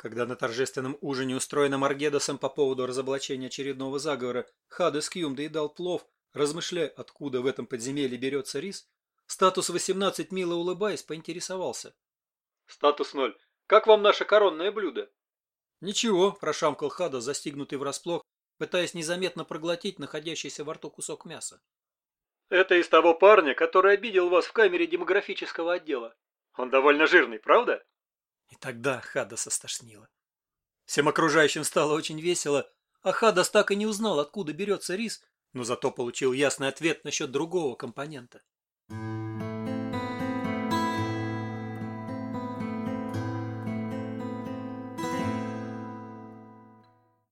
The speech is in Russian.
Когда на торжественном ужине, устроенном Аргедосом по поводу разоблачения очередного заговора, Хадес Кьюм доедал плов, размышляя, откуда в этом подземелье берется рис, статус 18, мило улыбаясь, поинтересовался. «Статус 0. Как вам наше коронное блюдо?» «Ничего», – прошамкал Хадас, застигнутый врасплох, пытаясь незаметно проглотить находящийся во рту кусок мяса. «Это из того парня, который обидел вас в камере демографического отдела. Он довольно жирный, правда?» И тогда Хадаса стошнило. Всем окружающим стало очень весело, а Хадас так и не узнал, откуда берется рис, но зато получил ясный ответ насчет другого компонента.